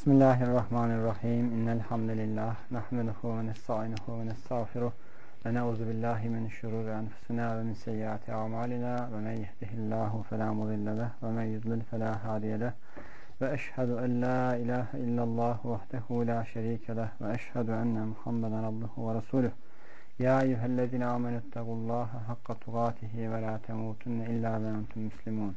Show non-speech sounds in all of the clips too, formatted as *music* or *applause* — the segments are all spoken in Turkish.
Bismillahirrahmanirrahim. İnnel hamdelellahi nahmeduhu ve nestainuhu ve nestağfiruh. Ve na'udzu billahi min şururi enfusina ve min seyyiati a'malina. Ve men yehdihillahu fela mudille leh ve men yudlil fela hadiye leh. Ve eşhedü en la ilahe illallah vahdehu la şerike leh ve eşhedü enne Muhammeden abduhu ve resuluh. Ya eyyühellezine amenettakullaha hakka tugatihi ve la temutunne illa ve entum muslimun.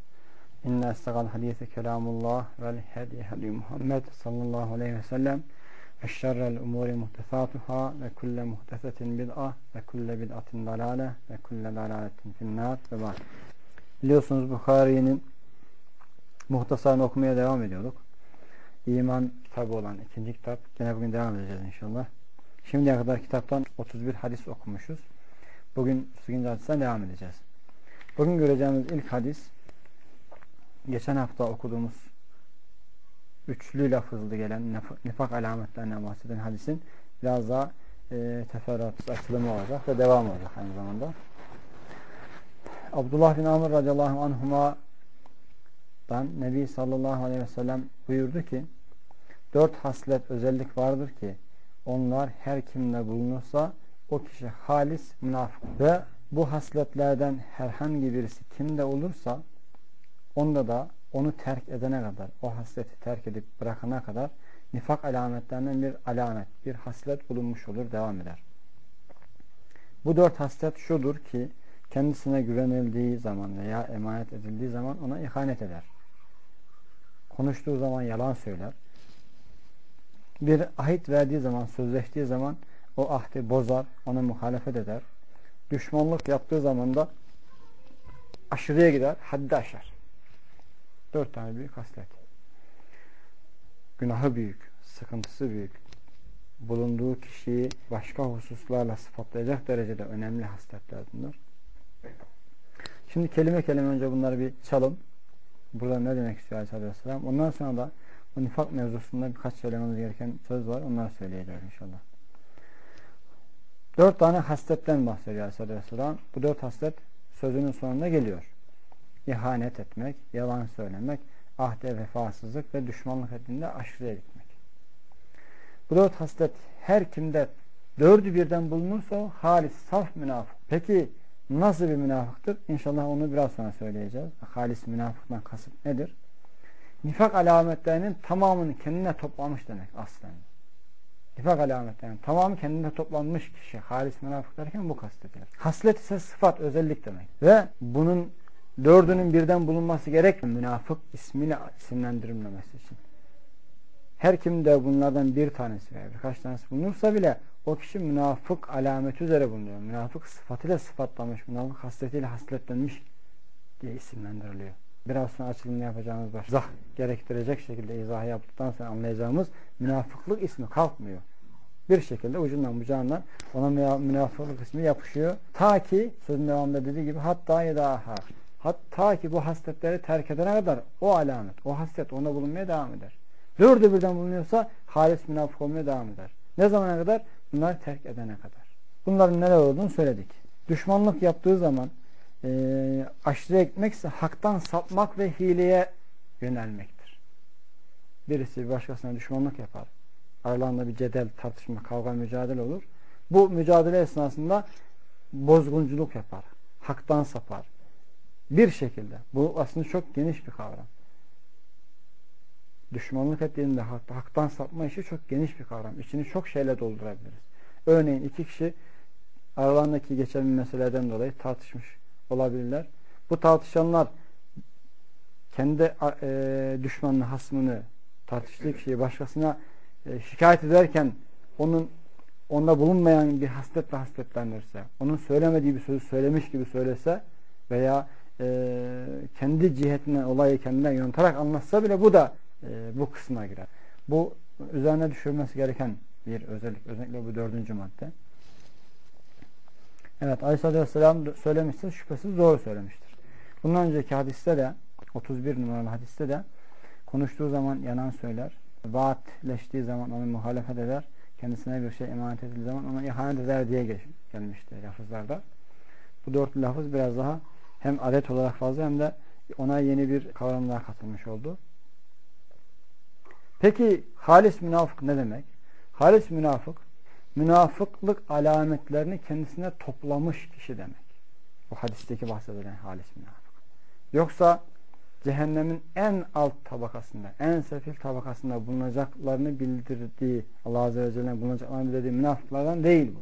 İnne estegal hadise kelamullah vel hedi hedi Muhammed sallallahu aleyhi ve sellem ve şerrel umuri muhtesatuhâ ve kulle muhtesetin bid'a ve kulle bid'atin dalale ve kulle dalaletin finnâr ve ba'd. Biliyorsunuz Bukhari'nin muhtasarını okumaya devam ediyorduk. İman kitabı olan ikinci kitap. Gene bugün devam edeceğiz inşallah. Şimdiye kadar kitaptan 31 hadis okumuşuz. Bugün 8. hadisten devam edeceğiz. Bugün göreceğimiz ilk hadis geçen hafta okuduğumuz üçlü lafızlı gelen nifak alametlerinden bahseden hadisin biraz daha e, teferruatsız açılımı olacak ve devam olacak aynı zamanda. Abdullah bin Amr radıyallahu anhuma'dan Nebi sallallahu aleyhi ve sellem buyurdu ki dört haslet özellik vardır ki onlar her kimde bulunursa o kişi halis münafık ve bu hasletlerden herhangi birisi kimde olursa onda da onu terk edene kadar, o hasleti terk edip bırakana kadar nifak alametlerinden bir alamet, bir haslet bulunmuş olur, devam eder. Bu dört haslet şudur ki kendisine güvenildiği zaman veya emanet edildiği zaman ona ihanet eder. Konuştuğu zaman yalan söyler. Bir ahit verdiği zaman, sözleştiği zaman o ahdi bozar, ona muhalefet eder. Düşmanlık yaptığı zaman da aşırıya gider, haddi aşar. Dört tane büyük haslet. Günahı büyük, sıkıntısı büyük. Bulunduğu kişiyi başka hususlarla sıfatlayacak derecede önemli hasletler bunlar. Şimdi kelime kelime önce bunları bir çalın. Burada ne demek istiyor Aleyhisselatü Vesselam. Ondan sonra da bu nifak mevzusunda birkaç söylememiz gereken söz var. Onları söyleyeceğiz inşallah. Dört tane hasletten bahsediyor Aleyhisselatü Vesselam. Bu dört haslet sözünün sonunda geliyor ihanet etmek, yalan söylemek, ahde vefasızlık ve düşmanlık ettiğinde aşırıya gitmek. Bu dört haslet her kimde dördü birden bulunursa o halis, saf münafık. Peki nasıl bir münafıktır? İnşallah onu biraz sonra söyleyeceğiz. Halis münafıktan kasıt nedir? Nifak alametlerinin tamamını kendine toplamış demek aslında. Nifak alametlerinin tamamı kendine toplanmış kişi. Halis münafık derken bu kastedilir. Haslet ise sıfat, özellik demek. Ve bunun dördünün birden bulunması gerek münafık ismiyle isimlendirilmemesi için. Her kimde bunlardan bir tanesi veya birkaç tanesi bulunursa bile o kişi münafık alameti üzere bulunuyor. Münafık sıfatıyla sıfatlamış, münafık hasletiyle hasletlenmiş diye isimlendiriliyor. Biraz sonra açılımını yapacağımız baş zah gerektirecek şekilde izahı yaptıktan sonra anlayacağımız münafıklık ismi kalkmıyor. Bir şekilde ucundan bucağından ona münafıklık ismi yapışıyor. Ta ki sözün devamında dediği gibi hatta yedaha Hatta ki bu hasletleri terk edene kadar o alamet, o haslet onda bulunmaya devam eder. Dördü birden bulunuyorsa halis münafık olmaya devam eder. Ne zamana kadar? Bunları terk edene kadar. Bunların neler olduğunu söyledik. Düşmanlık yaptığı zaman e, aşırıya gitmekse haktan sapmak ve hileye yönelmektir. Birisi başkasına düşmanlık yapar. Aralarında bir cedel, tartışma, kavga, mücadele olur. Bu mücadele esnasında bozgunculuk yapar. Haktan sapar bir şekilde. Bu aslında çok geniş bir kavram. Düşmanlık ettiğinde hak, haktan sapma işi çok geniş bir kavram. İçini çok şeyle doldurabiliriz. Örneğin iki kişi aralarındaki geçen bir meseleden dolayı tartışmış olabilirler. Bu tartışanlar kendi e, düşmanını, hasmını tartıştığı kişiyi başkasına e, şikayet ederken onun onda bulunmayan bir hasletle hasletlenirse, onun söylemediği bir sözü söylemiş gibi söylese veya e, kendi cihetinden olayı kendinden yontarak anlatsa bile bu da e, bu kısma girer. Bu üzerine düşürmesi gereken bir özellik. Özellikle bu dördüncü madde. Evet Aleyhisselatü Vesselam söylemişse şüphesiz doğru söylemiştir. Bundan önceki hadiste de 31 numaralı hadiste de konuştuğu zaman yanan söyler. Vaatleştiği zaman onu muhalefet eder. Kendisine bir şey emanet edildiği zaman ona ihanet eder diye gelmişti lafızlarda. Bu dört lafız biraz daha hem adet olarak fazla hem de ona yeni bir kavram daha katılmış oldu. Peki halis münafık ne demek? Halis münafık münafıklık alametlerini kendisine toplamış kişi demek. Bu hadisteki bahsedilen halis münafık. Yoksa cehennemin en alt tabakasında, en sefil tabakasında bulunacaklarını bildirdiği, Allah Azze ve Celle'nin bulunacaklarını bildirdiği münafıklardan değil bu.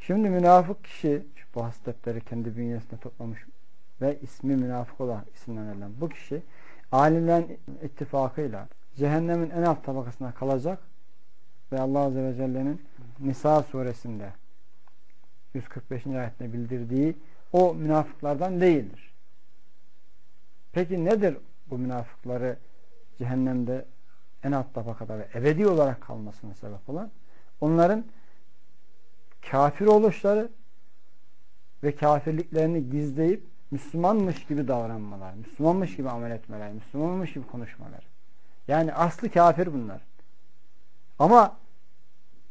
Şimdi münafık kişi, bu hasletleri kendi bünyesinde toplamış ve ismi münafık olarak isimlendirilen bu kişi, alimlerin ittifakıyla cehennemin en alt tabakasına kalacak ve Allah Azze ve Celle'nin Nisa suresinde 145. ayette bildirdiği o münafıklardan değildir. Peki nedir bu münafıkları cehennemde en alt tabakada ve ebedi olarak kalmasına sebep olan? Onların kafir oluşları ve kafirliklerini gizleyip Müslümanmış gibi davranmalar, Müslümanmış gibi amel etmeler, Müslümanmış gibi konuşmalar. Yani aslı kafir bunlar. Ama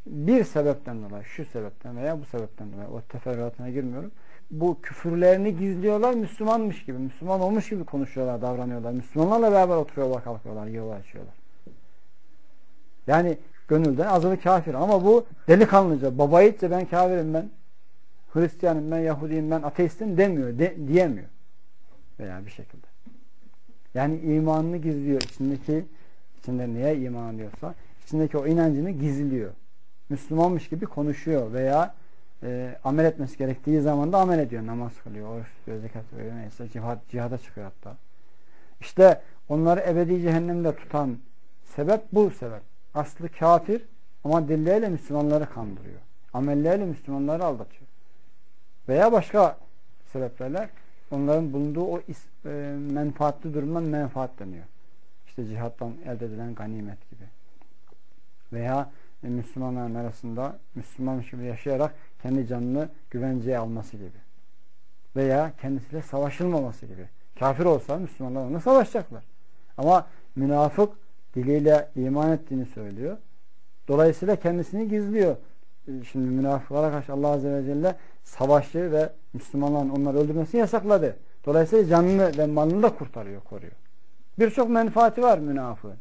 bir sebepten dolayı, şu sebepten veya bu sebepten dolayı, o teferruatına girmiyorum. Bu küfürlerini gizliyorlar, Müslümanmış gibi, Müslüman olmuş gibi konuşuyorlar, davranıyorlar. Müslümanlarla beraber oturuyorlar, kalkıyorlar, yiyorlar, içiyorlar. Yani gönülden azılı kafir. Ama bu delikanlıca, baba yiğitçe ben kafirim, ben Hristiyanım, ben Yahudiyim, ben ateistim demiyor, de, diyemiyor. Veya bir şekilde. Yani imanını gizliyor. içindeki içinde neye iman ediyorsa içindeki o inancını gizliyor. Müslümanmış gibi konuşuyor veya e, amel etmesi gerektiği zaman da amel ediyor. Namaz kılıyor, oruç tutuyor, zekat veriyor, neyse cihad, cihada çıkıyor hatta. İşte onları ebedi cehennemde tutan sebep bu sebep. Aslı kafir ama dilleriyle Müslümanları kandırıyor. Amelleriyle Müslümanları aldatıyor. Veya başka sebeplerle onların bulunduğu o is, e, menfaatli durumdan menfaatleniyor. İşte cihattan elde edilen ganimet gibi. Veya e, Müslümanların arasında Müslüman gibi yaşayarak kendi canını güvenceye alması gibi. Veya kendisiyle savaşılmaması gibi. Kafir olsa Müslümanlar onunla savaşacaklar. Ama münafık diliyle iman ettiğini söylüyor. Dolayısıyla kendisini gizliyor. E, şimdi münafıklara karşı Allah Azze ve Celle savaşı ve Müslümanların onları öldürmesini yasakladı. Dolayısıyla canını ve malını da kurtarıyor, koruyor. Birçok menfaati var münafığın.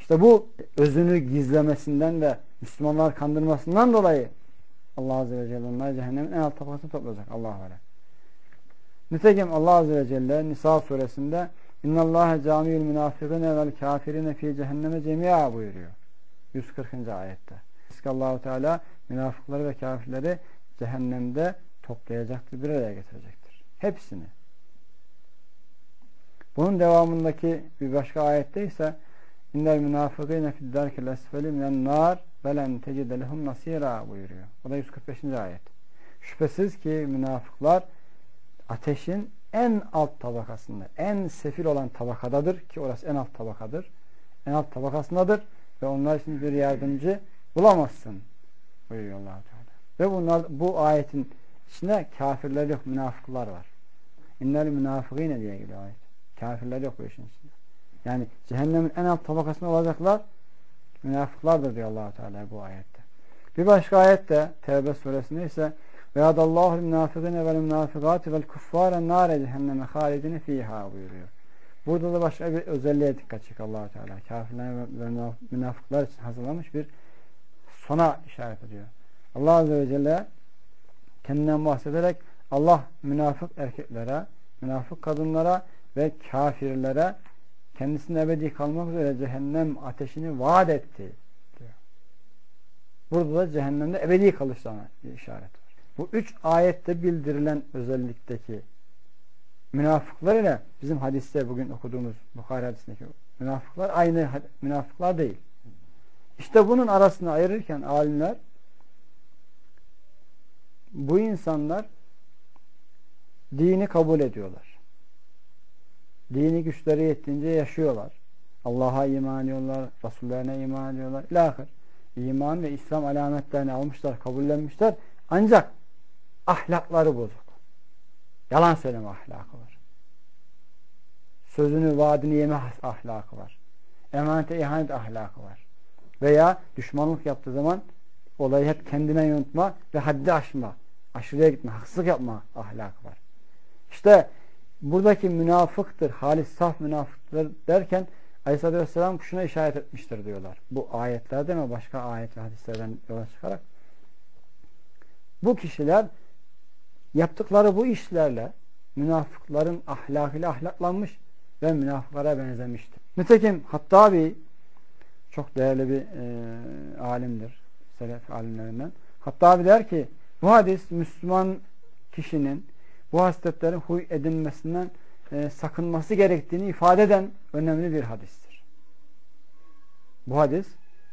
İşte bu özünü gizlemesinden ve Müslümanlar kandırmasından dolayı Allah Azze ve Celle onları cehennemin en alt tabakasına toplayacak. Allah öyle. Nitekim Allah Azze ve Celle Nisa suresinde İnna Allah camiyul münafikine vel kafirine fi cehenneme cemi'a buyuruyor. 140. ayette. Allahu Teala münafıkları ve kafirleri cehennemde toplayacaktır, bir araya getirecektir. Hepsini. Bunun devamındaki bir başka ayette ise İnnel münafıkîne fiddarkel esfeli minen nar velen tecide lehum nasira buyuruyor. O da 145. ayet. Şüphesiz ki münafıklar ateşin en alt tabakasında, en sefil olan tabakadadır ki orası en alt tabakadır. En alt tabakasındadır ve onlar için bir yardımcı bulamazsın buyuruyor allah Teala. Ve bunlar, bu ayetin içinde kafirler yok, münafıklar var. İnnel münafıkîne diye geliyor ayet. Kafirler yok bu işin içinde. Yani cehennemin en alt tabakasında olacaklar münafıklardır diyor allah Teala bu ayette. Bir başka ayette Tevbe suresinde ise münafıkine vel münafıkati vel kuffare nare cehenneme halidine fiha buyuruyor. Burada da başka bir özelliğe dikkat çekiyor allah Teala. Kafirler ve münafıklar için hazırlanmış bir sona işaret ediyor. Allah Azze ve Celle kendinden bahsederek Allah münafık erkeklere, münafık kadınlara ve kafirlere kendisine ebedi kalmak üzere cehennem ateşini vaat etti. Burada da cehennemde ebedi kalışlarına işaret var. Bu üç ayette bildirilen özellikteki münafıklar ile bizim hadiste bugün okuduğumuz Bukhari hadisindeki münafıklar aynı münafıklar değil. İşte bunun arasını ayırırken alimler bu insanlar dini kabul ediyorlar. Dini güçleri yettiğince yaşıyorlar. Allah'a iman ediyorlar, Resullerine iman ediyorlar. İlahir. İman ve İslam alametlerini almışlar, kabullenmişler. Ancak ahlakları bozuk. Yalan söyleme ahlakı var. Sözünü, vaadini yeme ahlakı var. Emanete ihanet ahlakı var. Veya düşmanlık yaptığı zaman olayı hep kendine yönetme ve haddi aşma, aşırıya gitme, haksızlık yapma ahlakı var. İşte buradaki münafıktır, halis saf münafıktır derken Aleyhisselatü Vesselam şuna işaret etmiştir diyorlar. Bu ayetlerden ve başka ayet ve hadislerden yola çıkarak. Bu kişiler yaptıkları bu işlerle münafıkların ahlakıyla ahlaklanmış ve münafıklara benzemiştir. Nitekim Hattabi çok değerli bir e, alimdir. Selef alimlerinden. Hattabi der ki bu hadis Müslüman kişinin bu hasletlerin huy edinmesinden e, sakınması gerektiğini ifade eden önemli bir hadistir. Bu hadis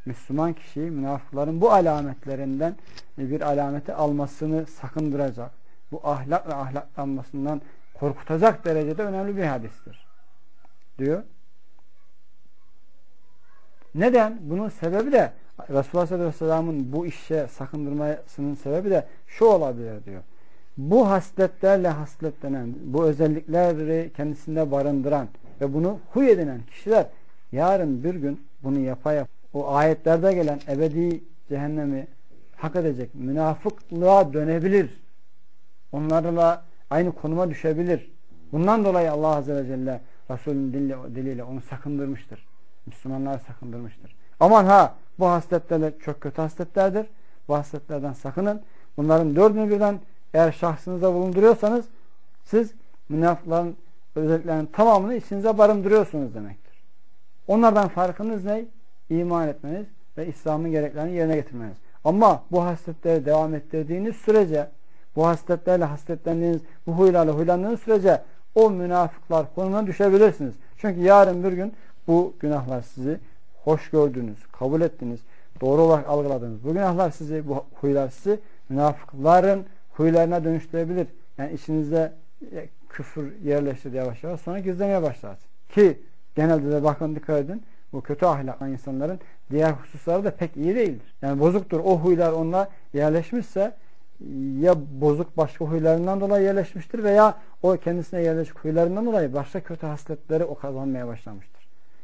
Müslüman kişiyi münafıkların bu alametlerinden bir alameti almasını sakındıracak. Bu ahlak ve ahlaklanmasından korkutacak derecede önemli bir hadistir. Diyor. Neden? Bunun sebebi de Resulullah sallallahu aleyhi ve sellem'in bu işe sakındırmasının sebebi de şu olabilir diyor bu hasletlerle hasletlenen, bu özellikleri kendisinde barındıran ve bunu huy edinen kişiler yarın bir gün bunu yapa yap o ayetlerde gelen ebedi cehennemi hak edecek münafıklığa dönebilir. Onlarla aynı konuma düşebilir. Bundan dolayı Allah Azze ve Celle Resulün diliyle, diliyle onu sakındırmıştır. Müslümanları sakındırmıştır. Aman ha bu hasletler çok kötü hasletlerdir. Bu hasletlerden sakının. Bunların dördünü birden eğer şahsınıza bulunduruyorsanız siz münafıkların özelliklerinin tamamını içinize barındırıyorsunuz demektir. Onlardan farkınız ne? İman etmeniz ve İslam'ın gereklerini yerine getirmeniz. Ama bu hasletleri devam ettirdiğiniz sürece bu hasletlerle hasletlendiğiniz, bu huylarla huylandığınız sürece o münafıklar konumuna düşebilirsiniz. Çünkü yarın bir gün bu günahlar sizi hoş gördüğünüz, kabul ettiğiniz, doğru olarak algıladığınız bu günahlar sizi, bu huylar sizi münafıkların huylarına dönüştürebilir. Yani içinizde e, küfür yerleştir yavaş yavaş sonra gizlemeye başlar. Ki genelde de bakın dikkat edin bu kötü ahlaklı insanların diğer hususları da pek iyi değildir. Yani bozuktur. O huylar onunla yerleşmişse ya bozuk başka huylarından dolayı yerleşmiştir veya o kendisine yerleşik huylarından dolayı başka kötü hasletleri o kazanmaya başlamıştır.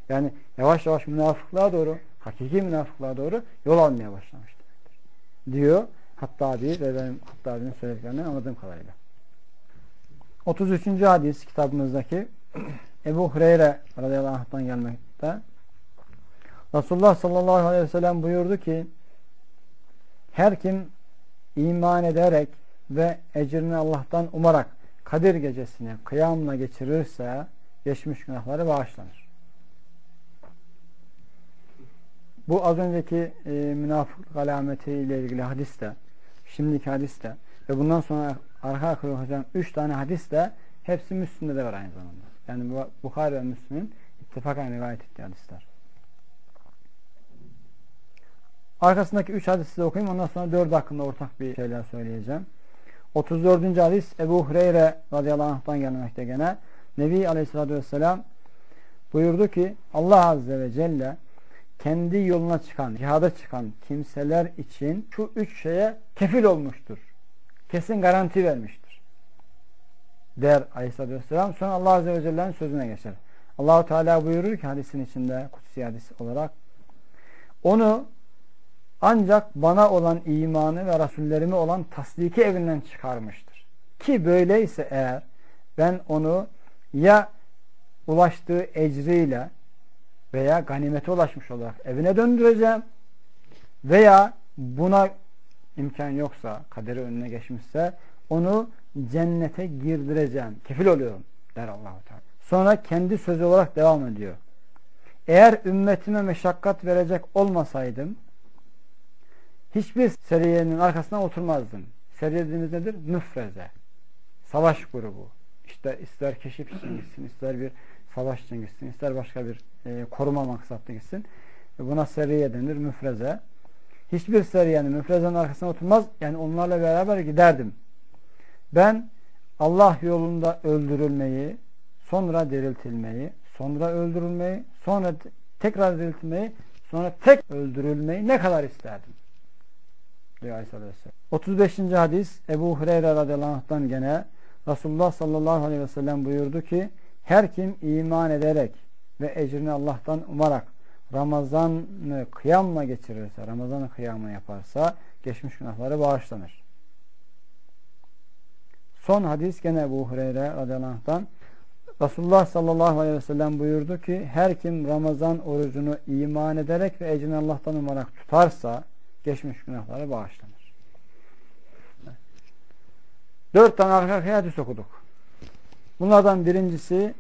Yani yavaş yavaş münafıklığa doğru, hakiki münafıklığa doğru yol almaya başlamıştır. Diyor Hattabi ve benim Hattabi'nin söylediklerinden anladığım kadarıyla. 33. hadis kitabımızdaki *clears throat* Ebu Hureyre radıyallahu anh'tan gelmekte. Resulullah sallallahu aleyhi ve sellem buyurdu ki her kim iman ederek ve ecrini Allah'tan umarak Kadir gecesini kıyamla geçirirse geçmiş günahları bağışlanır. Bu az önceki e, münafıklık alameti ile ilgili hadiste şimdiki hadiste ve bundan sonra arka arkaya hocam üç tane hadis de hepsi Müslüm'de de var aynı zamanda. Yani Bukhari ve Müslüm'ün ittifakan rivayet ettiği hadisler. Arkasındaki üç hadis size okuyayım. Ondan sonra dört hakkında ortak bir şeyler söyleyeceğim. 34. hadis Ebu Hureyre radıyallahu anh'tan gelmekte gene. Nebi aleyhissalatü vesselam buyurdu ki Allah azze ve celle kendi yoluna çıkan, cihada çıkan kimseler için şu üç şeye kefil olmuştur. Kesin garanti vermiştir. Der Aleyhisselatü Vesselam. Sonra Allah Azze ve Celle'nin sözüne geçer. Allahu Teala buyurur ki hadisin içinde kutsi hadis olarak onu ancak bana olan imanı ve rasullerime olan tasdiki evinden çıkarmıştır. Ki böyleyse eğer ben onu ya ulaştığı ecriyle veya ganimete ulaşmış olarak evine döndüreceğim veya buna imkan yoksa, kaderi önüne geçmişse onu cennete girdireceğim. Kefil oluyorum der Allahu Teala. Sonra kendi sözü olarak devam ediyor. Eğer ümmetime meşakkat verecek olmasaydım hiçbir seriyenin arkasına oturmazdım. Seriye nedir? Müfreze. Savaş grubu. İşte ister keşif için gitsin, ister bir savaş için gitsin, ister başka bir e, koruma maksatlı gitsin. E, buna seriye denir, müfreze. Hiçbir seriyenin müfrezenin arkasına oturmaz. Yani onlarla beraber giderdim. Ben Allah yolunda öldürülmeyi, sonra diriltilmeyi, sonra öldürülmeyi, sonra tekrar diriltilmeyi, sonra tek öldürülmeyi ne kadar isterdim? diyor Aleyhisselatü Vesselam. 35. hadis Ebu Hureyre radıyallahu anh'tan gene Resulullah sallallahu aleyhi ve sellem buyurdu ki her kim iman ederek ve ecrini Allah'tan umarak Ramazan'ı kıyamla geçirirse, Ramazan'ı kıyamla yaparsa geçmiş günahları bağışlanır. Son hadis gene Ebu Hureyre radıyallahu anh'tan Resulullah sallallahu aleyhi ve sellem buyurdu ki her kim Ramazan orucunu iman ederek ve ecrini Allah'tan umarak tutarsa geçmiş günahları bağışlanır. Dört tane arka hadis okuduk. Bunlardan birincisi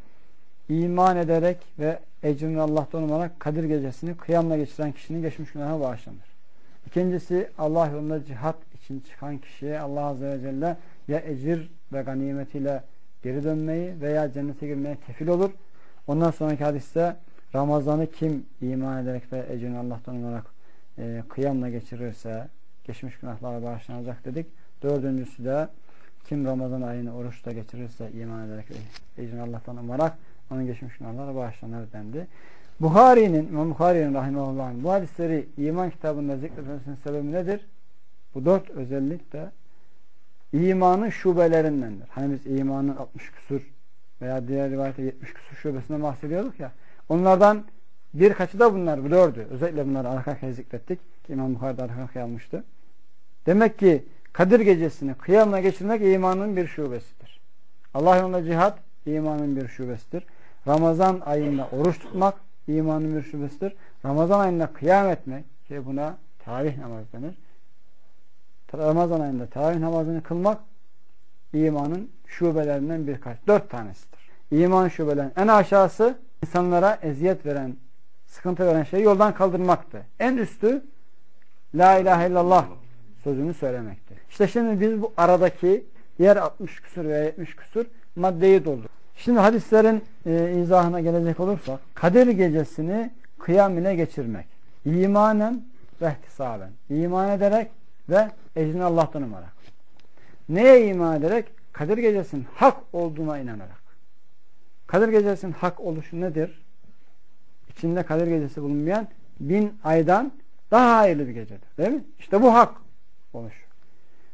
iman ederek ve ecrini Allah'tan umarak Kadir gecesini kıyamla geçiren kişinin geçmiş günahı bağışlanır. İkincisi Allah yolunda cihat için çıkan kişiye Allah Azze ve Celle ya ecir ve ganimetiyle geri dönmeyi veya cennete girmeye kefil olur. Ondan sonraki hadiste Ramazan'ı kim iman ederek ve ecrini Allah'tan umarak e, kıyamla geçirirse geçmiş günahlara bağışlanacak dedik. Dördüncüsü de kim Ramazan ayını oruçla geçirirse iman ederek ecrini Allah'tan umarak onun geçmiş günahlara bağışlanır dendi. Buhari'nin, İmam Buhari'nin rahimahullah'ın bu hadisleri iman kitabında zikretmesinin sebebi nedir? Bu dört özellik de imanın şubelerindendir. Hani biz imanın 60 küsur veya diğer rivayette 70 küsur şubesinden bahsediyorduk ya. Onlardan birkaçı da bunlar, bu dördü. Özellikle bunları arka arkaya zikrettik. İmam Bukhari'de arka arkaya almıştı. Demek ki Kadir gecesini kıyamla geçirmek imanın bir şubesidir. Allah yolunda cihat imanın bir şubesidir. Ramazan ayında oruç tutmak imanın bir şubesidir. Ramazan ayında kıyam etmek ki buna tarih namaz denir. Ramazan ayında taravih namazını kılmak imanın şubelerinden birkaç. Dört tanesidir. İman şubelerin en aşağısı insanlara eziyet veren, sıkıntı veren şeyi yoldan kaldırmaktı. En üstü La ilahe illallah sözünü söylemektir. İşte şimdi biz bu aradaki diğer 60 küsur veya 70 küsur maddeyi dolduk. Şimdi hadislerin e, izahına gelecek olursak Kadir gecesini kıyam ile geçirmek. İmanen ve ihtisaben. İman ederek ve ecrini Allah'tan umarak. Neye iman ederek? Kadir gecesinin hak olduğuna inanarak. Kadir gecesinin hak oluşu nedir? İçinde Kadir gecesi bulunmayan bin aydan daha hayırlı bir gecedir. Değil mi? İşte bu hak oluşu.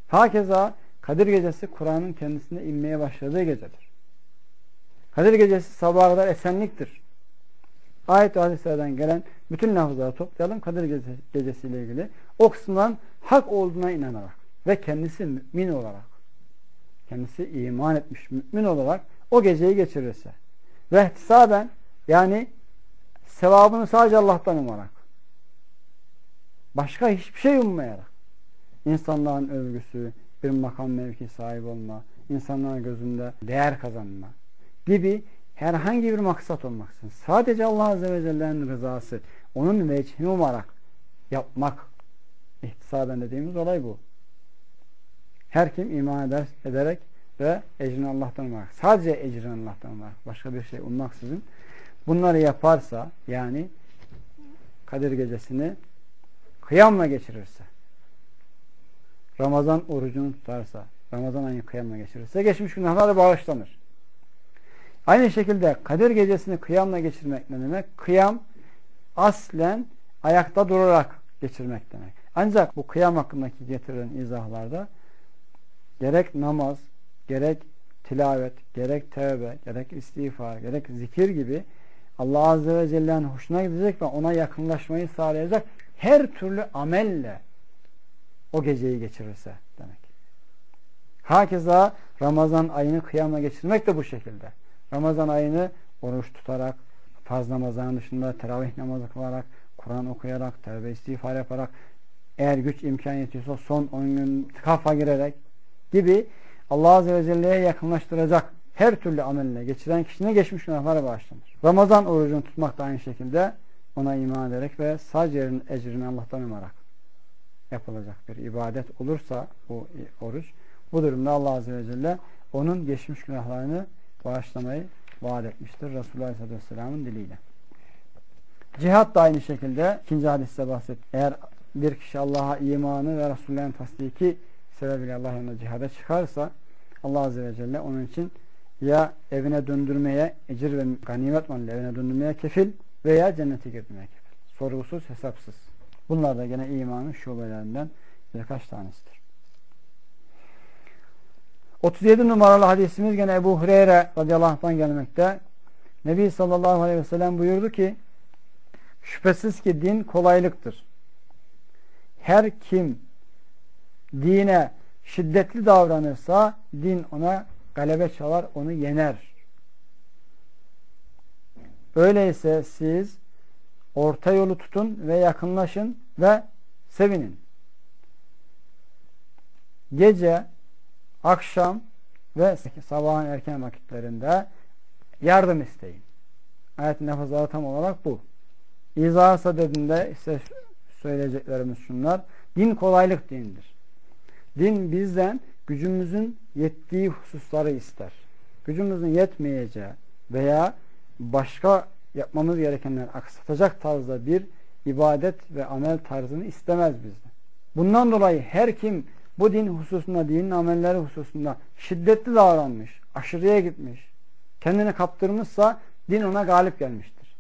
Hakeza Kadir gecesi Kur'an'ın kendisine inmeye başladığı gecedir. Kadir gecesi sabaha kadar esenliktir. Ayet ve hadislerden gelen bütün lafızları toplayalım Kadir gecesi ile ilgili. O kısımdan hak olduğuna inanarak ve kendisi mümin olarak kendisi iman etmiş mümin olarak o geceyi geçirirse ve ihtisaben yani sevabını sadece Allah'tan umarak başka hiçbir şey ummayarak insanların övgüsü, bir makam mevki sahibi olma, insanların gözünde değer kazanma gibi herhangi bir maksat olmaksın. Sadece Allah Azze ve Celle'nin rızası, onun vecihini umarak yapmak ihtisaben dediğimiz olay bu. Her kim iman eder, ederek ve ecrini Allah'tan umarak, sadece ecrini Allah'tan umarak, başka bir şey ummaksızın bunları yaparsa, yani Kadir gecesini kıyamla geçirirse, Ramazan orucunu tutarsa, Ramazan ayını kıyamla geçirirse, geçmiş günahları bağışlanır. Aynı şekilde Kadir gecesini kıyamla geçirmek ne demek? Kıyam aslen ayakta durarak geçirmek demek. Ancak bu kıyam hakkındaki getirilen izahlarda gerek namaz, gerek tilavet, gerek tevbe, gerek istiğfar, gerek zikir gibi Allah Azze ve Celle'nin hoşuna gidecek ve ona yakınlaşmayı sağlayacak her türlü amelle o geceyi geçirirse demek. Hakeza Ramazan ayını kıyamla geçirmek de bu şekilde. Ramazan ayını oruç tutarak, farz namazların dışında teravih namazı kılarak, Kur'an okuyarak, tevbe istiğfar yaparak, eğer güç imkan yetiyorsa son 10 gün kafa girerek gibi Allah Azze ve Celle'ye yakınlaştıracak her türlü ameline geçiren kişinin geçmiş günahları bağışlanır. Ramazan orucunu tutmak da aynı şekilde ona iman ederek ve sadece ecrini Allah'tan umarak yapılacak bir ibadet olursa bu oruç bu durumda Allah Azze ve Celle onun geçmiş günahlarını bağışlamayı vaat etmiştir Resulullah Aleyhisselatü Vesselam'ın diliyle. Cihat da aynı şekilde ikinci hadiste bahset. Eğer bir kişi Allah'a imanı ve Resulullah'ın tasdiki sebebiyle Allah yolunda cihada çıkarsa Allah Azze ve Celle onun için ya evine döndürmeye, ecir ve ganimet malıyla evine döndürmeye kefil veya cennete girmeye kefil. Sorgusuz, hesapsız. Bunlar da gene imanın şubelerinden birkaç tanesidir. 37 numaralı hadisimiz gene Ebu Hureyre radıyallahu anh'tan gelmekte. Nebi sallallahu aleyhi ve sellem buyurdu ki şüphesiz ki din kolaylıktır. Her kim dine şiddetli davranırsa din ona galebe çalar, onu yener. Öyleyse siz orta yolu tutun ve yakınlaşın ve sevinin. Gece, akşam ve sabahın erken vakitlerinde yardım isteyin. Ayetin lafızları tam olarak bu. İzahı dediğinde ise söyleyeceklerimiz şunlar. Din kolaylık dindir. Din bizden gücümüzün yettiği hususları ister. Gücümüzün yetmeyeceği veya başka yapmamız gerekenler aksatacak tarzda bir ibadet ve amel tarzını istemez bizden. Bundan dolayı her kim bu din hususunda, dinin amelleri hususunda şiddetli davranmış, aşırıya gitmiş, kendini kaptırmışsa din ona galip gelmiştir.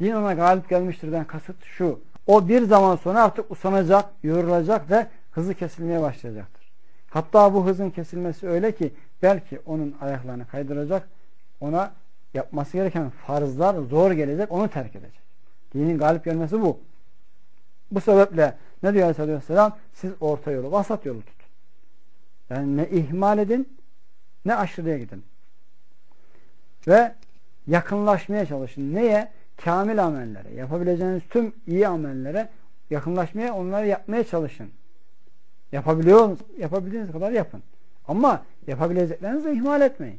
Din ona galip gelmiştirden kasıt şu. O bir zaman sonra artık usanacak, yorulacak ve hızı kesilmeye başlayacaktır. Hatta bu hızın kesilmesi öyle ki belki onun ayaklarını kaydıracak, ona yapması gereken farzlar zor gelecek, onu terk edecek. Dinin galip gelmesi bu. Bu sebeple ne diyor Aleyhisselatü Vesselam? Siz orta yolu, vasat yolu tutun. Yani ne ihmal edin, ne aşırıya gidin. Ve yakınlaşmaya çalışın. Neye? Kamil amellere, yapabileceğiniz tüm iyi amellere yakınlaşmaya, onları yapmaya çalışın. Yapabiliyor yapabildiğiniz kadar yapın. Ama yapabileceklerinizi ihmal etmeyin.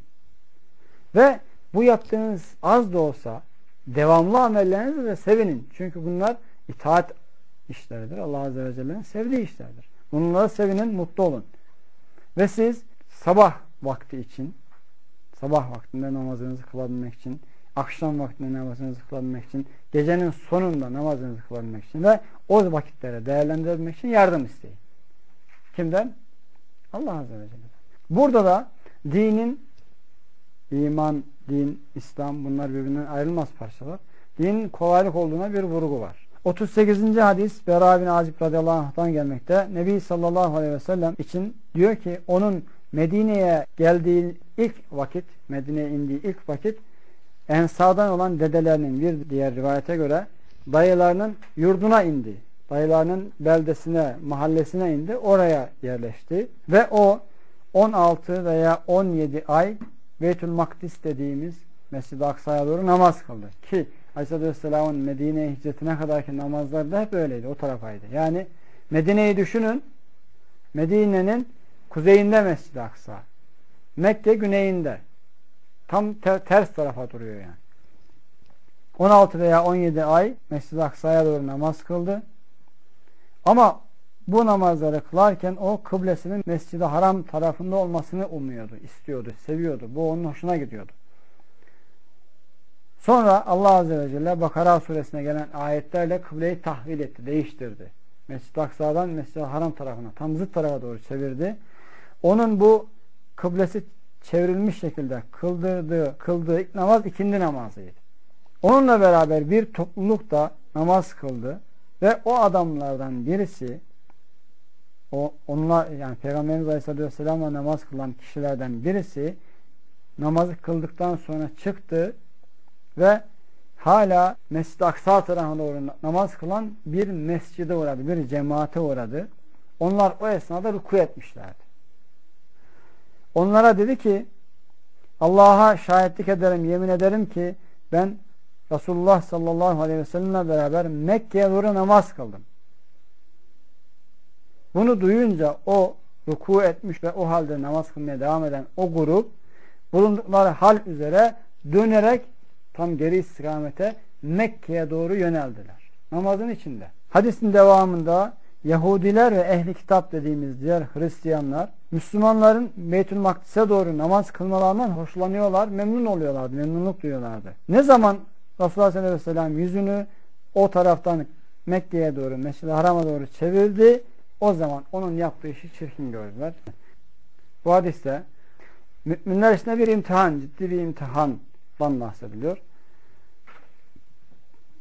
Ve bu yaptığınız az da olsa devamlı amellerinizi de sevinin. Çünkü bunlar itaat işleridir. Allah Azze ve Celle'nin sevdiği işlerdir. Bunlara sevinin, mutlu olun. Ve siz sabah vakti için sabah vaktinde namazınızı kılabilmek için akşam vaktinde namazınızı kılabilmek için gecenin sonunda namazınızı kılabilmek için ve o vakitlere değerlendirebilmek için yardım isteyin. Kimden? Allah Azze ve Celle. Burada da dinin iman, din, İslam bunlar birbirinden ayrılmaz parçalar. Dinin kolaylık olduğuna bir vurgu var. 38. hadis Bera bin Azib radıyallahu anh'tan gelmekte. Nebi sallallahu aleyhi ve sellem için diyor ki onun Medine'ye geldiği ilk vakit, Medine'ye indiği ilk vakit Ensa'dan olan dedelerinin bir diğer rivayete göre dayılarının yurduna indi dayılarının beldesine, mahallesine indi. Oraya yerleşti. Ve o 16 veya 17 ay Beytül Makdis dediğimiz Mescid-i Aksa'ya doğru namaz kıldı. Ki Aleyhisselatü Vesselam'ın Medine'ye hicretine kadarki namazları da hep öyleydi. O tarafaydı. Yani Medine'yi düşünün. Medine'nin kuzeyinde Mescid-i Aksa. Mekke güneyinde. Tam ter ters tarafa duruyor yani. 16 veya 17 ay Mescid-i Aksa'ya doğru namaz kıldı. Ama bu namazları kılarken o kıblesinin Mescid-i Haram tarafında olmasını umuyordu, istiyordu, seviyordu. Bu onun hoşuna gidiyordu. Sonra Allah Azze ve Celle Bakara suresine gelen ayetlerle kıbleyi tahvil etti, değiştirdi. Mescid-i Aksa'dan Mescid-i Haram tarafına, tam zıt tarafa doğru çevirdi. Onun bu kıblesi çevrilmiş şekilde kıldırdığı, kıldığı ilk namaz ikindi namazıydı. Onunla beraber bir topluluk da namaz kıldı. Ve o adamlardan birisi o onlar yani Peygamberimiz Aleyhisselatü Vesselam'la namaz kılan kişilerden birisi namazı kıldıktan sonra çıktı ve hala Mescid-i Aksa tarafına doğru namaz kılan bir mescide uğradı, bir cemaate uğradı. Onlar o esnada ruku etmişlerdi. Onlara dedi ki Allah'a şahitlik ederim, yemin ederim ki ben Resulullah sallallahu aleyhi ve sellemle beraber Mekke'ye doğru namaz kıldım. Bunu duyunca o ruku etmiş ve o halde namaz kılmaya devam eden o grup bulundukları hal üzere dönerek tam geri istikamete Mekke'ye doğru yöneldiler. Namazın içinde. Hadisin devamında Yahudiler ve ehli kitap dediğimiz diğer Hristiyanlar Müslümanların Beytül Makdis'e doğru namaz kılmalarından hoşlanıyorlar, memnun oluyorlardı, memnunluk duyuyorlardı. Ne zaman Resulullah sallallahu aleyhi ve sellem yüzünü o taraftan Mekke'ye doğru, Mescid-i Haram'a doğru çevirdi. O zaman onun yaptığı işi çirkin gördüler. Bu hadiste Müminler için bir imtihan, ciddi bir imtihandan bahsediliyor.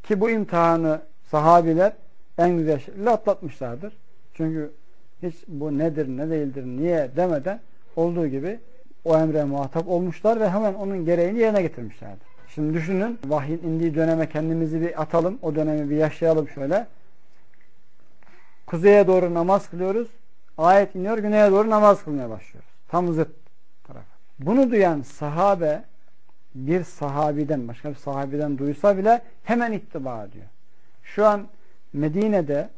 Ki bu imtihanı sahabiler en güzel şekilde atlatmışlardır. Çünkü hiç bu nedir, ne değildir, niye demeden olduğu gibi o emre muhatap olmuşlar ve hemen onun gereğini yerine getirmişlerdir. Şimdi düşünün vahyin indiği döneme kendimizi bir atalım. O dönemi bir yaşayalım şöyle. Kuzeye doğru namaz kılıyoruz. Ayet iniyor güneye doğru namaz kılmaya başlıyoruz. Tam zıt taraf. Bunu duyan sahabe bir sahabiden başka bir sahabeden duysa bile hemen ittiba ediyor. Şu an Medine'de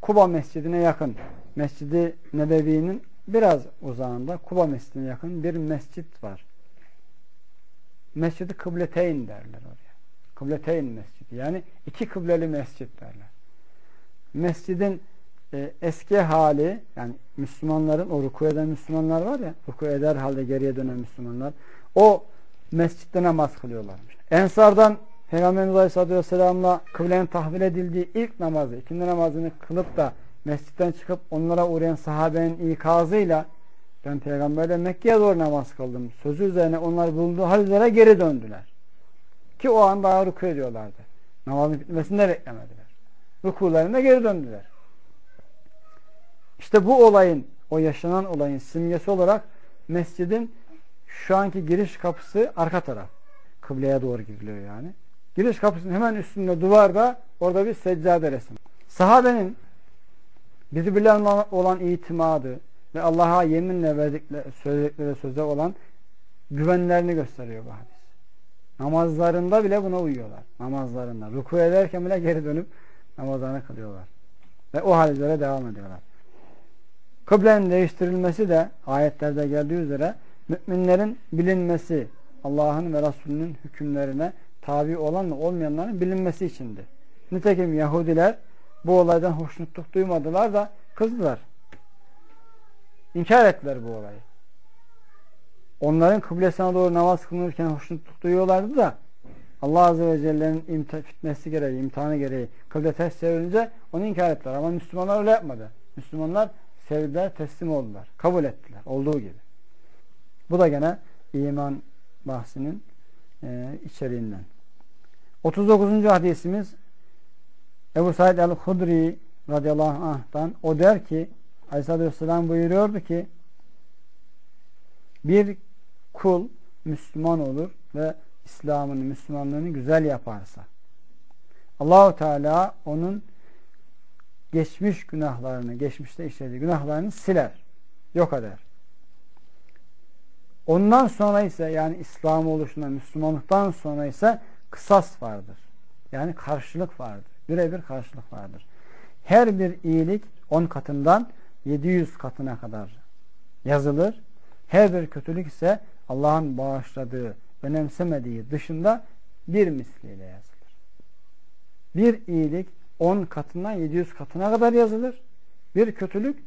Kuba Mescidine yakın Mescidi Nebevi'nin biraz uzağında Kuba Mescidine yakın bir mescit var. Mescidi Kıbleteyn derler oraya. Kıbleteyn Mescidi. Yani iki kıbleli mescit derler. Mescidin e, eski hali yani Müslümanların o ruku eden Müslümanlar var ya ruku eder halde geriye dönen Müslümanlar o mescitte namaz kılıyorlarmış. Ensardan Peygamberimiz Aleyhisselatü Vesselam'la kıblenin tahvil edildiği ilk namazı, ikindi namazını kılıp da mescitten çıkıp onlara uğrayan sahabenin ikazıyla ben peygamberle Mekke'ye doğru namaz kıldım. Sözü üzerine onlar bulduğu hal üzere geri döndüler. Ki o anda ruku ediyorlardı. Namazın bitmesini de beklemediler. Rukularına geri döndüler. İşte bu olayın, o yaşanan olayın simgesi olarak mescidin şu anki giriş kapısı arka taraf. Kıbleye doğru giriliyor yani. Giriş kapısının hemen üstünde duvarda orada bir seccade resim. Sahabenin birbirlerine olan itimadı ve Allah'a yeminle verdikleri, söyledikleri söze olan güvenlerini gösteriyor bu hadis. Namazlarında bile buna uyuyorlar. Namazlarında. Ruku ederken bile geri dönüp namazlarını kılıyorlar. Ve o hal üzere devam ediyorlar. Kıblenin değiştirilmesi de ayetlerde geldiği üzere müminlerin bilinmesi, Allah'ın ve Resulünün hükümlerine tabi olanla olmayanların bilinmesi içindi. Nitekim Yahudiler bu olaydan hoşnutluk duymadılar da kızdılar. İnkar ettiler bu olayı. Onların kıblesine doğru namaz kılınırken hoşnutluk duyuyorlardı da Allah Azze ve Celle'nin fitnesi gereği, imtihanı gereği kıble ters çevirince onu inkar ettiler. Ama Müslümanlar öyle yapmadı. Müslümanlar sevdiler, teslim oldular. Kabul ettiler. Olduğu gibi. Bu da gene iman bahsinin e, içeriğinden. 39. hadisimiz Ebu Said el-Hudri radıyallahu anh'tan o der ki Aleyhisselatü Vesselam buyuruyordu ki bir kul Müslüman olur ve İslam'ını, Müslümanlığını güzel yaparsa Allahu Teala onun geçmiş günahlarını, geçmişte işlediği günahlarını siler, yok eder. Ondan sonra ise yani İslam oluşuna, Müslümanlıktan sonra ise kısas vardır. Yani karşılık vardır. Birebir karşılık vardır. Her bir iyilik on katından 700 katına kadar yazılır. Her bir kötülük ise Allah'ın bağışladığı, önemsemediği dışında bir misliyle yazılır. Bir iyilik 10 katından 700 katına kadar yazılır. Bir kötülük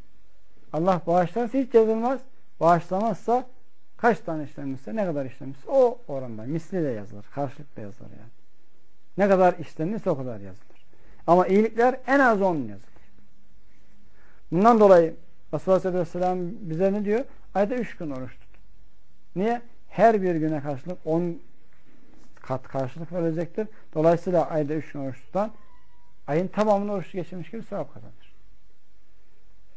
Allah bağışlarsa hiç yazılmaz. Bağışlamazsa kaç tane işlenmişse ne kadar işlenmişse o oranda misliyle yazılır. Karşılıklı yazılır yani. Ne kadar işlenmişse o kadar yazılır. Ama iyilikler en az 10 yazılır. Bundan dolayı Resulullah Aleyhisselam bize ne diyor? Ayda 3 gün oruç tut. Niye? Her bir güne karşılık 10 kat karşılık verecektir. Dolayısıyla ayda 3 gün oruç tutan ayın tamamını oruç geçirmiş gibi sevap kazanır.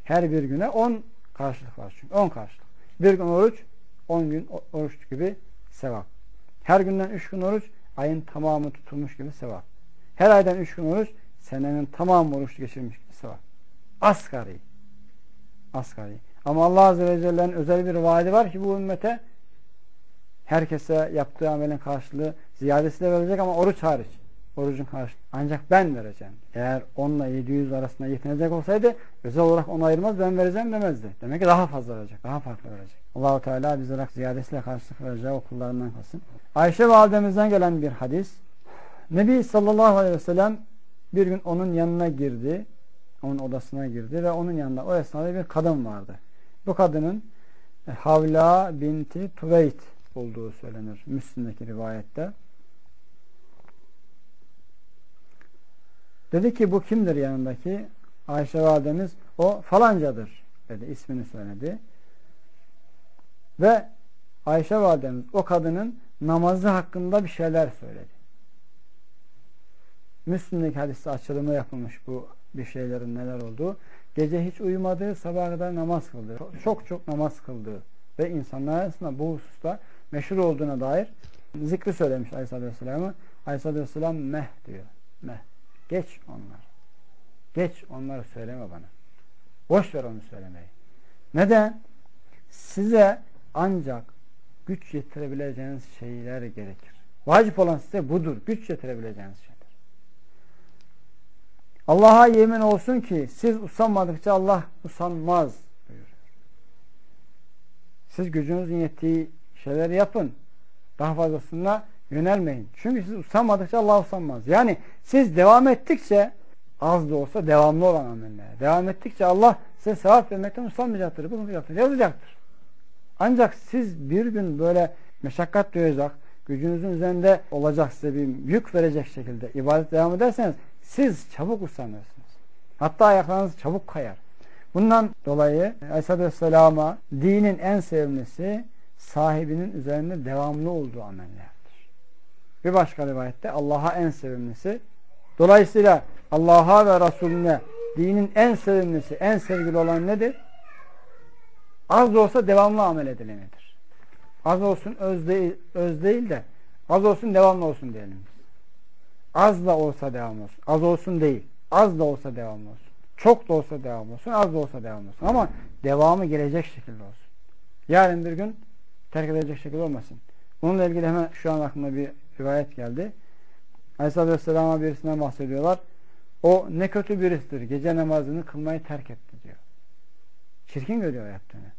Her bir güne 10 karşılık var çünkü. 10 karşılık. Bir gün oruç 10 gün oruç gibi sevap. Her günden 3 gün oruç ayın tamamı tutulmuş gibi sevap. Her aydan 3 gün oruç senenin tamamı oruç geçirmiş gibi sevap. Asgari. Asgari. Ama Allah Azze ve Celle'nin özel bir vaadi var ki bu ümmete herkese yaptığı amelin karşılığı ziyadesi de verecek ama oruç hariç. Orucun karşılığı. Ancak ben vereceğim. Eğer onunla 700 arasında yetinecek olsaydı özel olarak onu ayırmaz ben vereceğim demezdi. Demek ki daha fazla verecek. Daha farklı verecek. Allahu Teala bize ziyadesiyle karşılık vereceği okullarından kalsın. Ayşe validemizden gelen bir hadis. Nebi sallallahu aleyhi ve sellem bir gün onun yanına girdi onun odasına girdi ve onun yanında o esnada bir kadın vardı. Bu kadının e, Havla binti Tuveyt olduğu söylenir Müslim'deki rivayette. Dedi ki bu kimdir yanındaki? Ayşe validemiz o falancadır dedi. ismini söyledi. Ve Ayşe validemiz o kadının namazı hakkında bir şeyler söyledi. Müslüm'deki hadiste açılımı yapılmış bu bir şeylerin neler olduğu. Gece hiç uyumadığı, sabaha kadar namaz kıldığı, çok çok namaz kıldığı ve insanlar arasında bu hususta meşhur olduğuna dair zikri söylemiş Aleyhisselatü Vesselam'ı. Aleyhisselatü Vesselam meh diyor. Meh. Geç onlar. Geç onları söyleme bana. Boş ver onu söylemeyi. Neden? Size ancak güç yetirebileceğiniz şeyler gerekir. Vacip olan size budur. Güç yetirebileceğiniz şeyler. Allah'a yemin olsun ki siz usanmadıkça Allah usanmaz buyuruyor. Siz gücünüzün yettiği şeyler yapın. Daha fazlasına yönelmeyin. Çünkü siz usanmadıkça Allah usanmaz. Yani siz devam ettikçe az da olsa devamlı olan amellere. Devam ettikçe Allah size sevap vermekten usanmayacaktır. Bulunacaktır. Yazacaktır. Ancak siz bir gün böyle meşakkat duyacak, gücünüzün üzerinde olacak size bir yük verecek şekilde ibadet devam ederseniz siz çabuk usanırsınız. Hatta ayaklarınız çabuk kayar. Bundan dolayı Aleyhisselam'a dinin en sevimlisi sahibinin üzerinde devamlı olduğu amellerdir. Bir başka rivayette Allah'a en sevimlisi dolayısıyla Allah'a ve Resulüne dinin en sevimlisi, en sevgili olan nedir? Az da olsa devamlı amel edilenidir. Az olsun öz değil, öz değil de az olsun devamlı olsun diyelim biz. Az da olsa devamlı olsun. Az olsun değil. Az da olsa devamlı olsun. Çok da olsa devamlı olsun. Az da olsa devamlı olsun. Ama devamı gelecek şekilde olsun. Yarın bir gün terk edecek şekilde olmasın. Bununla ilgili hemen şu an aklıma bir rivayet geldi. Aleyhisselatü Vesselam'a birisinden bahsediyorlar. O ne kötü birisidir. Gece namazını kılmayı terk etti diyor. Çirkin görüyor yaptığını.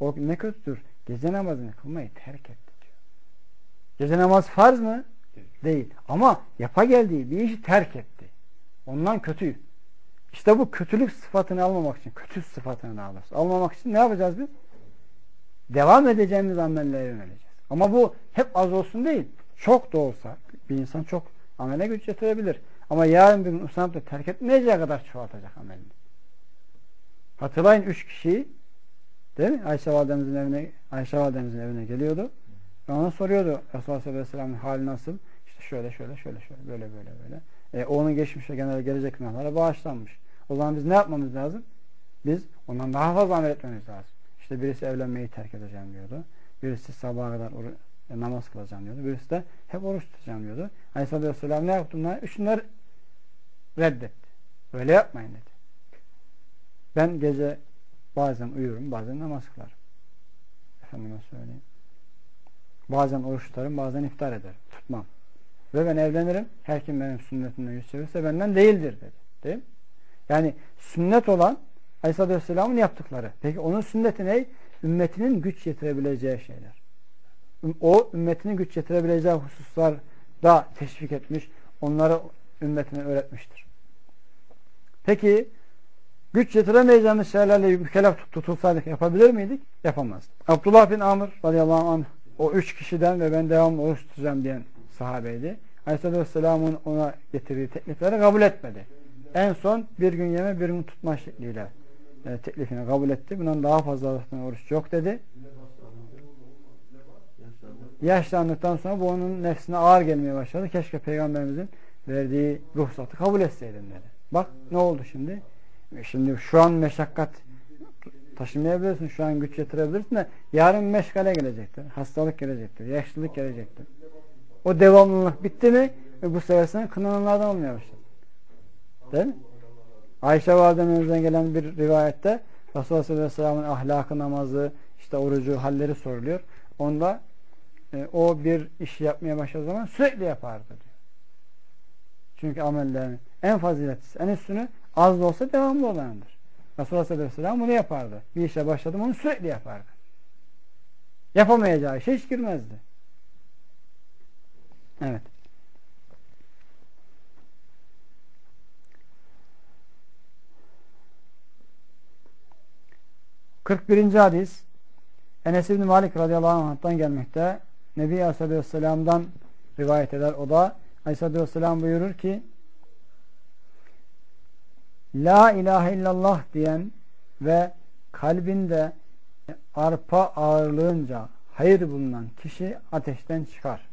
O ne kötüdür. Gece namazını kılmayı terk etti diyor. Gece namaz farz mı? Değil. Ama yapa geldiği bir işi terk etti. Ondan kötü. İşte bu kötülük sıfatını almamak için, kötü sıfatını daha almamak için ne yapacağız biz? Devam edeceğimiz amellere yöneleceğiz. Ama bu hep az olsun değil. Çok da olsa bir insan çok amele güç yetirebilir. Ama yarın bir gün usanıp da terk etmeyeceği kadar çoğaltacak amelini. Hatırlayın üç kişi değil mi? Ayşe validemizin evine Ayşe validemizin evine geliyordu. Ve ona soruyordu Resulullah Aleyhisselam'ın hali nasıl? İşte şöyle şöyle şöyle şöyle böyle böyle böyle. E, onun geçmişe genel gelecek günahlara bağışlanmış. O zaman biz ne yapmamız lazım? Biz ondan daha fazla amel etmemiz lazım. İşte birisi evlenmeyi terk edeceğim diyordu. Birisi sabaha kadar e, namaz kılacağım diyordu. Birisi de hep oruç tutacağım diyordu. Aleyhisselatü Vesselam ne yaptı bunlar? Üçünler reddetti. Öyle yapmayın dedi. Ben gece bazen uyurum, bazen namaz kılarım. Efendime söyleyeyim. Bazen oruç tutarım, bazen iftar ederim. Tutmam. Ve ben evlenirim. Her kim benim sünnetimden yüz çevirirse benden değildir dedi. Değil mi? Yani sünnet olan Aleyhisselatü Vesselam'ın yaptıkları. Peki onun sünneti ne? Ümmetinin güç yetirebileceği şeyler. O ümmetinin güç yetirebileceği hususlarda teşvik etmiş, onları ümmetine öğretmiştir. Peki güç yetiremeyeceğimiz şeylerle mükellef tutulsaydık yapabilir miydik? Yapamazdık. Abdullah bin Amr radıyallahu anh o üç kişiden ve ben devamlı oruç tutacağım diyen sahabeydi. Aleyhisselatü Vesselam'ın ona getirdiği teklifleri kabul etmedi. En son bir gün yeme bir gün tutma şekliyle e, teklifini kabul etti. Bundan daha fazla oruç yok dedi. Yaşlandıktan sonra bu onun nefsine ağır gelmeye başladı. Keşke peygamberimizin verdiği ruhsatı kabul etseydim dedi. Bak ne oldu şimdi? Şimdi şu an meşakkat taşımayabilirsin. Şu an güç yetirebilirsin de yarın meşgale gelecektir. Hastalık gelecektir. Yaşlılık gelecektir. O devamlılık bitti mi ve bu sefer sen kınananlardan olmaya başladı. Değil mi? Ayşe validemizden gelen bir rivayette Resulullah Aleyhisselam'ın ahlakı, namazı, işte orucu, halleri soruluyor. Onda e, o bir iş yapmaya başladığı zaman sürekli yapardı diyor. Çünkü amellerin en faziletlisi, en üstünü az da olsa devamlı olanıdır. Resulullah Aleyhisselam bunu yapardı. Bir işe başladım onu sürekli yapardı. Yapamayacağı işe hiç girmezdi. Evet. 41. hadis Enes İbni Malik radıyallahu anh'tan gelmekte. Nebi Aleyhisselam'dan rivayet eder. O da Aleyhisselam buyurur ki La ilahe illallah diyen ve kalbinde arpa ağırlığınca hayır bulunan kişi ateşten çıkar.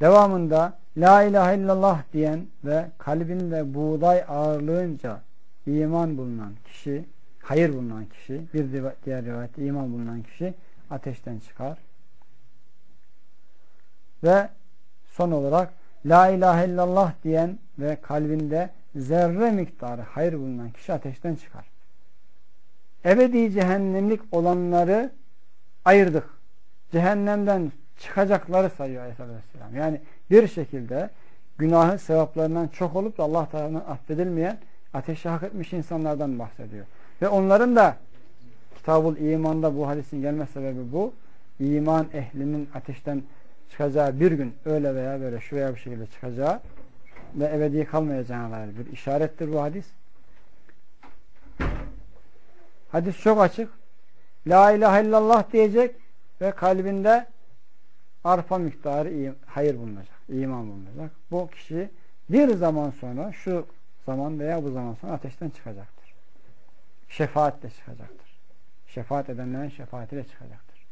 Devamında La ilahe illallah diyen ve kalbinde buğday ağırlığınca iman bulunan kişi, hayır bulunan kişi, bir diğer rivayette iman bulunan kişi ateşten çıkar. Ve son olarak La ilahe illallah diyen ve kalbinde zerre miktarı hayır bulunan kişi ateşten çıkar. Ebedi cehennemlik olanları ayırdık. Cehennemden çıkacakları sayıyor Aleyhisselam. Yani bir şekilde günahı sevaplarından çok olup da Allah tarafından affedilmeyen ateşi hak etmiş insanlardan bahsediyor. Ve onların da Kitabul İman'da bu hadisin gelme sebebi bu. İman ehlinin ateşten çıkacağı bir gün öyle veya böyle şu veya bu şekilde çıkacağı ve ebedi kalmayacağına dair bir işarettir bu hadis. Hadis çok açık. La ilahe illallah diyecek ve kalbinde arpa miktarı hayır bulunacak. iman bulunacak. Bu kişi bir zaman sonra şu zaman veya bu zaman sonra ateşten çıkacaktır. Şefaatle çıkacaktır. Şefaat edenlerin şefaatiyle çıkacaktır.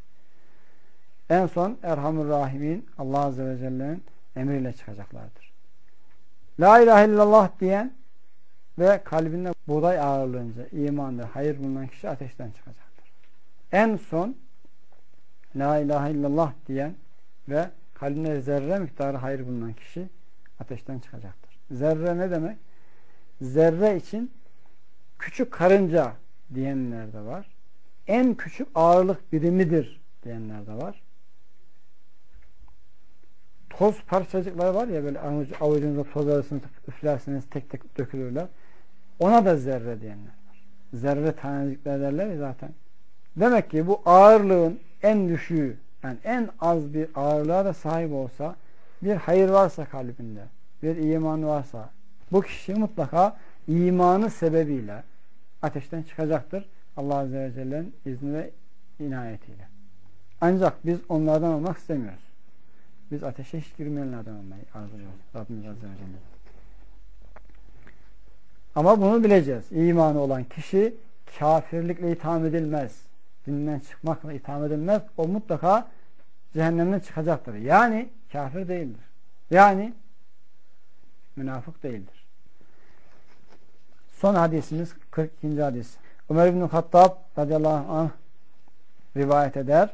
En son Erhamur Rahimin Allah Azze ve Celle'nin emriyle çıkacaklardır. La ilahe illallah diyen ve kalbinde buğday ağırlığınca imandır, hayır bulunan kişi ateşten çıkacaktır. En son La ilahe illallah diyen ve kalbinde zerre miktarı hayır bulunan kişi ateşten çıkacaktır. Zerre ne demek? Zerre için küçük karınca diyenler de var. En küçük ağırlık birimidir diyenler de var. Toz parçacıkları var ya böyle avucunuzda toz arasını üflersiniz tek tek dökülürler. Ona da zerre diyenler var. Zerre tanecikler derler ya zaten. Demek ki bu ağırlığın en düşüğü yani en az bir ağırlığa da sahip olsa bir hayır varsa kalbinde bir iman varsa bu kişi mutlaka imanı sebebiyle ateşten çıkacaktır. Allah Azze ve Celle'nin izni ve inayetiyle. Ancak biz onlardan olmak istemiyoruz. Biz ateşe hiç girmeyenlerden olmayı arzuluyoruz. Rabbimiz Azze ve Celle. Ama bunu bileceğiz. İmanı olan kişi kafirlikle itham edilmez. Dinden çıkmakla itham edilmez. O mutlaka cehennemden çıkacaktır. Yani kafir değildir. Yani münafık değildir. Son hadisimiz 42. hadis. Ömer İbn-i Hattab radıyallahu anh rivayet eder.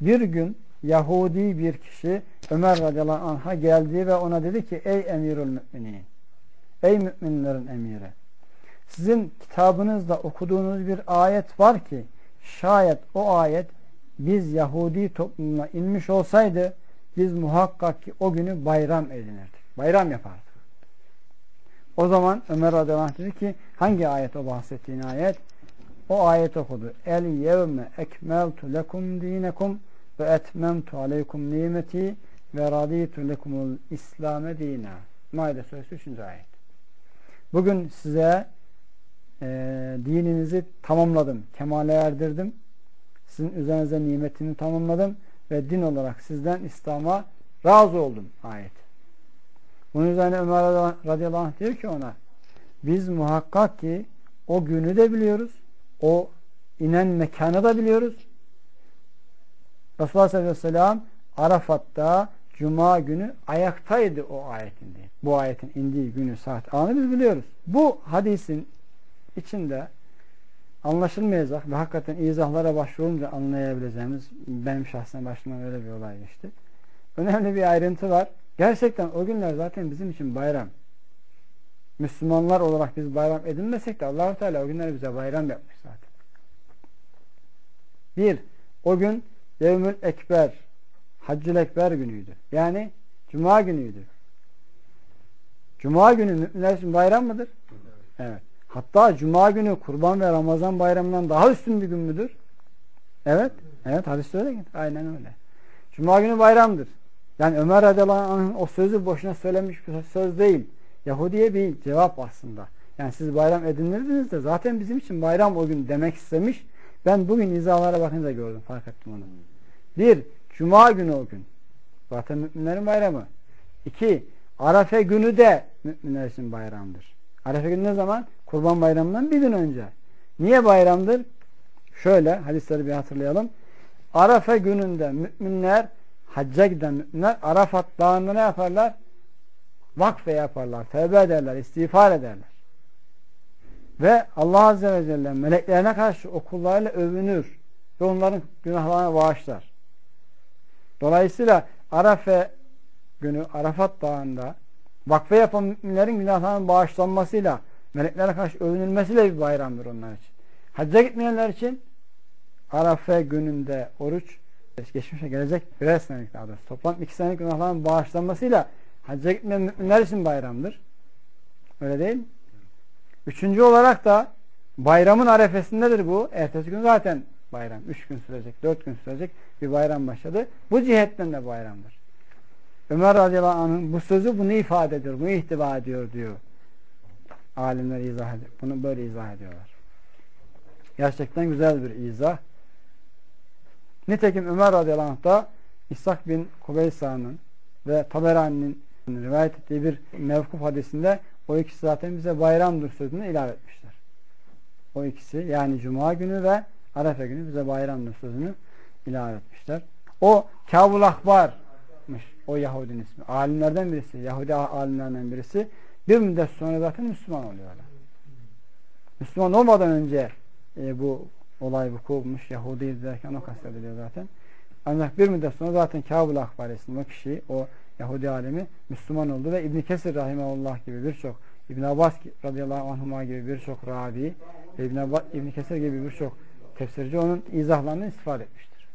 Bir gün Yahudi bir kişi Ömer radıyallahu anh'a geldi ve ona dedi ki ey emirül müminin ey müminlerin emiri sizin kitabınızda okuduğunuz bir ayet var ki şayet o ayet biz Yahudi toplumuna inmiş olsaydı biz muhakkak ki o günü bayram edinirdik. Bayram yapardık. O zaman Ömer radıyallahu dedi ki hangi ayet o bahsettiğin ayet? O ayet okudu. El yevme ekmeltu lekum dinekum ve etmemtu aleykum nimeti ve raditu lekumul İslame dina. Maide suresi 3. ayet. Bugün size e, dininizi tamamladım, kemale erdirdim. Sizin üzerinize nimetini tamamladım ve din olarak sizden İslam'a razı oldum ayet. Bunun üzerine Ömer radıyallahu anh diyor ki ona biz muhakkak ki o günü de biliyoruz. O inen mekanı da biliyoruz. Resulullah sallallahu aleyhi ve sellem Arafat'ta Cuma günü ayaktaydı o ayetin diye. Bu ayetin indiği günü saat anı biz biliyoruz. Bu hadisin içinde anlaşılmayacak ve hakikaten izahlara başvurunca anlayabileceğimiz benim şahsen başımdan öyle bir olay geçti. Önemli bir ayrıntı var. Gerçekten o günler zaten bizim için bayram. Müslümanlar olarak biz bayram edinmesek de allah Teala o günleri bize bayram yapmış zaten. Bir, o gün Yevmül Ekber, Haccül Ekber günüydü. Yani Cuma günüydü. Cuma günü müminler için bayram mıdır? Evet. Hatta Cuma günü Kurban ve Ramazan bayramından daha üstün bir gün müdür? Evet. Evet hadiste öyle. Aynen öyle. Cuma günü bayramdır. Yani Ömer radıyallahu o sözü boşuna söylemiş bir söz değil. Yahudiye bir cevap aslında. Yani siz bayram edinirdiniz de zaten bizim için bayram o gün demek istemiş. Ben bugün izahlara bakınca gördüm. Fark ettim onu. Bir, Cuma günü o gün. Zaten müminlerin bayramı. İki, Arafe günü de müminler için bayramdır. Arefe günü ne zaman? Kurban bayramından bir gün önce. Niye bayramdır? Şöyle hadisleri bir hatırlayalım. Arafa gününde müminler hacca giden müminler Arafat dağında ne yaparlar? Vakfe yaparlar, tevbe ederler, istiğfar ederler. Ve Allah Azze ve Celle meleklerine karşı okullarıyla övünür ve onların günahlarına bağışlar. Dolayısıyla Arafe günü Arafat Dağı'nda vakfe yapan müminlerin günahlarının bağışlanmasıyla meleklere karşı övünülmesiyle bir bayramdır onlar için. Hacca gitmeyenler için Arafe gününde oruç geçmişe gelecek birer senelik daha doğrusu. Toplam iki senelik günahların bağışlanmasıyla hacca gitmeyen müminler için bayramdır. Öyle değil mi? Üçüncü olarak da bayramın arefesindedir bu. Ertesi gün zaten bayram. Üç gün sürecek, dört gün sürecek bir bayram başladı. Bu cihetten de bayramdır. Ömer radıyallahu anh'ın bu sözü bunu ifade ediyor, bunu ihtiva ediyor diyor. Alimler izah ediyor. Bunu böyle izah ediyorlar. Gerçekten güzel bir izah. Nitekim Ömer radıyallahu anh da İshak bin Kubeysa'nın ve Taberani'nin rivayet ettiği bir mevkuf hadisinde o ikisi zaten bize bayramdır sözünü ilave etmişler. O ikisi yani Cuma günü ve Arefe günü bize bayramdır sözünü ilave etmişler. O Kâbul Akbar'mış o Yahudinin ismi. Alimlerden birisi, Yahudi alimlerden birisi. Bir müddet sonra zaten Müslüman oluyorlar. Müslüman olmadan önce e, bu olay vuku bulmuş. Yahudi derken o kastediliyor zaten. Ancak bir müddet sonra zaten Kâbul Akbar isimli o kişi, o Yahudi alemi Müslüman oldu ve İbn Kesir rahimahullah gibi birçok İbn Abbas radıyallahu anhuma gibi birçok ravi ve İbn, Abbas, İbn Kesir gibi birçok tefsirci onun izahlarını istifade etmiştir.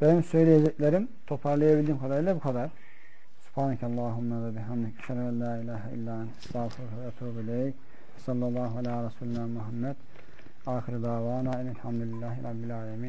Benim söyleyeceklerim toparlayabildiğim kadarıyla bu kadar. Subhaneke Allahümme ve bihamdik. Şerhe la ilahe illa ent. Estağfurullah ve etubu ileyk. Sallallahu ala Resulina Muhammed. Ahir davana elhamdülillahi rabbil alemin.